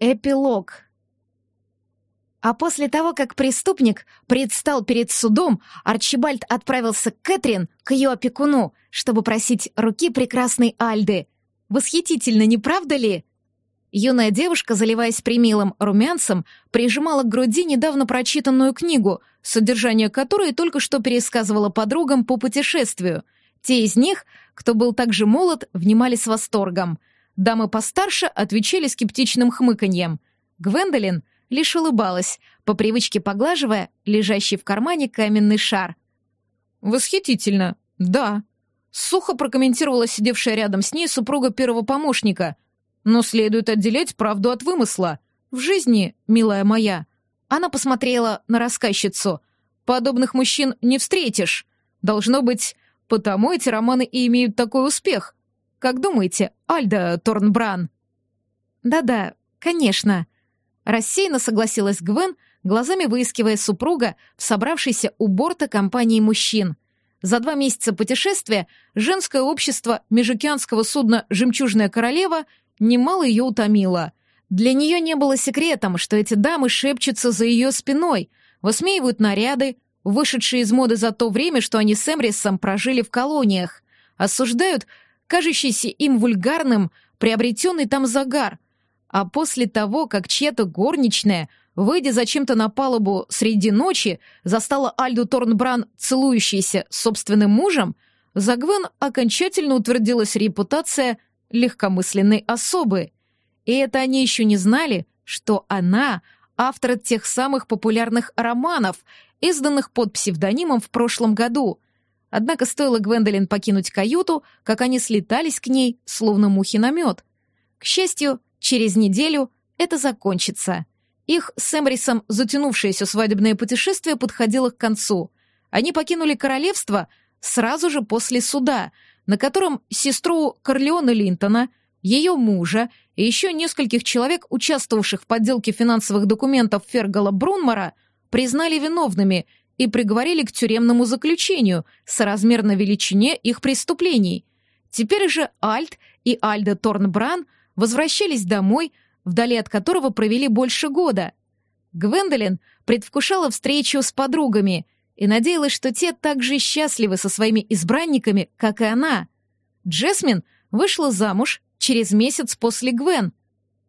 Эпилог. А после того, как преступник предстал перед судом, Арчибальд отправился к Кэтрин, к ее опекуну, чтобы просить руки прекрасной Альды. Восхитительно, не правда ли? Юная девушка, заливаясь примилым румянцем, прижимала к груди недавно прочитанную книгу, содержание которой только что пересказывала подругам по путешествию. Те из них, кто был также молод, внимали с восторгом. Дамы постарше отвечали скептичным хмыканьем. Гвендолин лишь улыбалась, по привычке поглаживая лежащий в кармане каменный шар. «Восхитительно, да», — сухо прокомментировала сидевшая рядом с ней супруга первого помощника. «Но следует отделять правду от вымысла. В жизни, милая моя». Она посмотрела на рассказчицу. «Подобных мужчин не встретишь. Должно быть, потому эти романы и имеют такой успех. Как думаете, Альда Торнбран?» «Да-да, конечно», — рассеянно согласилась Гвен, глазами выискивая супруга в собравшейся у борта компании мужчин. За два месяца путешествия женское общество межокеанского судна «Жемчужная королева» немало ее утомило. Для нее не было секретом, что эти дамы шепчутся за ее спиной, высмеивают наряды, вышедшие из моды за то время, что они с Эмрисом прожили в колониях, осуждают кажущийся им вульгарным, приобретенный там загар. А после того, как чья-то горничная, выйдя зачем-то на палубу среди ночи, застала Альду Торнбран целующейся с собственным мужем, за Гвен окончательно утвердилась репутация легкомысленной особы. И это они еще не знали, что она — автор тех самых популярных романов, изданных под псевдонимом в прошлом году — Однако стоило Гвендолин покинуть каюту, как они слетались к ней, словно мухи на мед. К счастью, через неделю это закончится. Их с Эмрисом затянувшееся свадебное путешествие подходило к концу. Они покинули королевство сразу же после суда, на котором сестру Корлеона Линтона, ее мужа и еще нескольких человек, участвовавших в подделке финансовых документов Фергала Брунмара, признали виновными и приговорили к тюремному заключению соразмерно величине их преступлений. Теперь же Альт и Альда Торнбран возвращались домой, вдали от которого провели больше года. Гвендолин предвкушала встречу с подругами и надеялась, что те так же счастливы со своими избранниками, как и она. Джесмин вышла замуж через месяц после Гвен,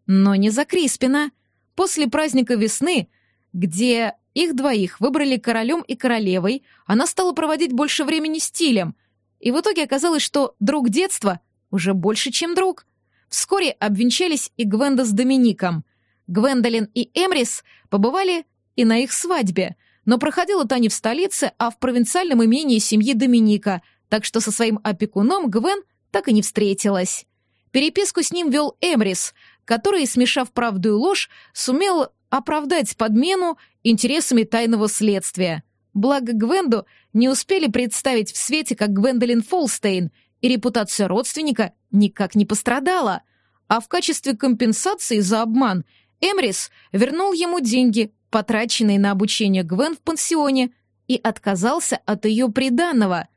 но не за Криспина. После праздника весны, где их двоих выбрали королем и королевой, она стала проводить больше времени с Тилем, и в итоге оказалось, что друг детства уже больше, чем друг. Вскоре обвенчались и Гвенда с Домиником. Гвендолин и Эмрис побывали и на их свадьбе, но проходила та не в столице, а в провинциальном имении семьи Доминика, так что со своим опекуном Гвен так и не встретилась. Переписку с ним вел Эмрис, который, смешав правду и ложь, сумел оправдать подмену интересами тайного следствия. Благо Гвенду не успели представить в свете как Гвендолин Фолстейн, и репутация родственника никак не пострадала. А в качестве компенсации за обман Эмрис вернул ему деньги, потраченные на обучение Гвен в пансионе, и отказался от ее приданного.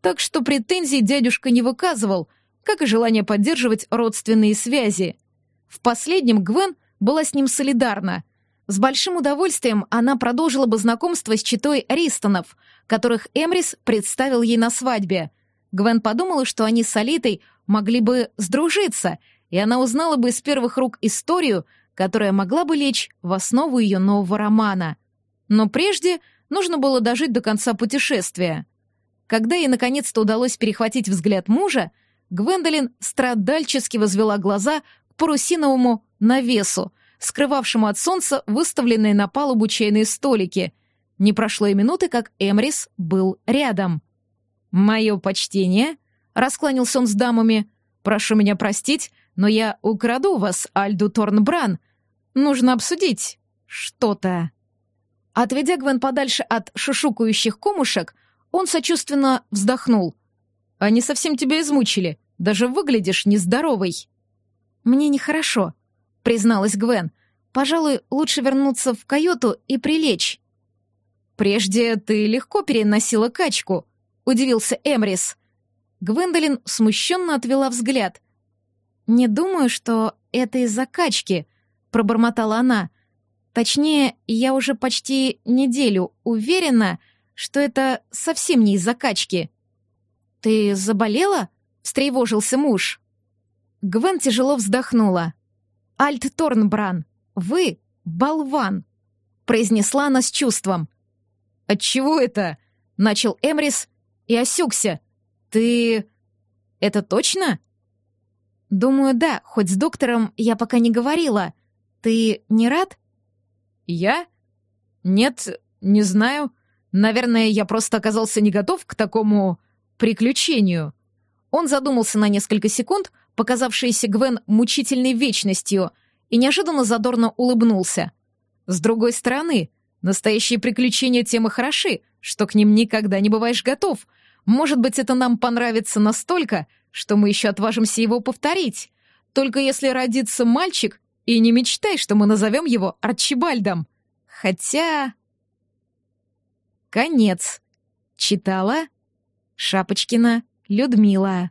Так что претензий дядюшка не выказывал, как и желание поддерживать родственные связи. В последнем Гвен была с ним солидарна — с большим удовольствием она продолжила бы знакомство с читой Ристонов, которых Эмрис представил ей на свадьбе. Гвен подумала, что они с Алитой могли бы сдружиться, и она узнала бы из первых рук историю, которая могла бы лечь в основу ее нового романа. Но прежде нужно было дожить до конца путешествия. Когда ей наконец-то удалось перехватить взгляд мужа, Гвендолин страдальчески возвела глаза к парусиновому навесу, скрывавшему от солнца выставленные на палубу чайные столики. Не прошло и минуты, как Эмрис был рядом. «Мое почтение», — раскланялся он с дамами, — «прошу меня простить, но я украду вас, Альду Торнбран. Нужно обсудить что-то». Отведя Гвен подальше от шушукающих комушек, он сочувственно вздохнул. «Они совсем тебя измучили, даже выглядишь нездоровой». «Мне нехорошо», призналась Гвен. «Пожалуй, лучше вернуться в каюту и прилечь». «Прежде ты легко переносила качку», — удивился Эмрис. Гвендолин смущенно отвела взгляд. «Не думаю, что это из-за качки», — пробормотала она. Точнее, я уже почти неделю уверена, что это совсем не из-за качки. «Ты заболела?» — встревожился муж. Гвен тяжело вздохнула. «Альт Торнбран, вы болван!» — произнесла она с чувством. «Отчего это?» — начал Эмрис и осекся. «Ты... это точно?» «Думаю, да, хоть с доктором я пока не говорила. Ты не рад?» «Я? Нет, не знаю. Наверное, я просто оказался не готов к такому приключению». Он задумался на несколько секунд, показавшиеся Гвен мучительной вечностью, и неожиданно задорно улыбнулся. «С другой стороны, настоящие приключения тем и хороши, что к ним никогда не бываешь готов. Может быть, это нам понравится настолько, что мы еще отважимся его повторить. Только если родится мальчик, и не мечтай, что мы назовем его Арчибальдом. Хотя... Конец. Читала Шапочкина Людмила.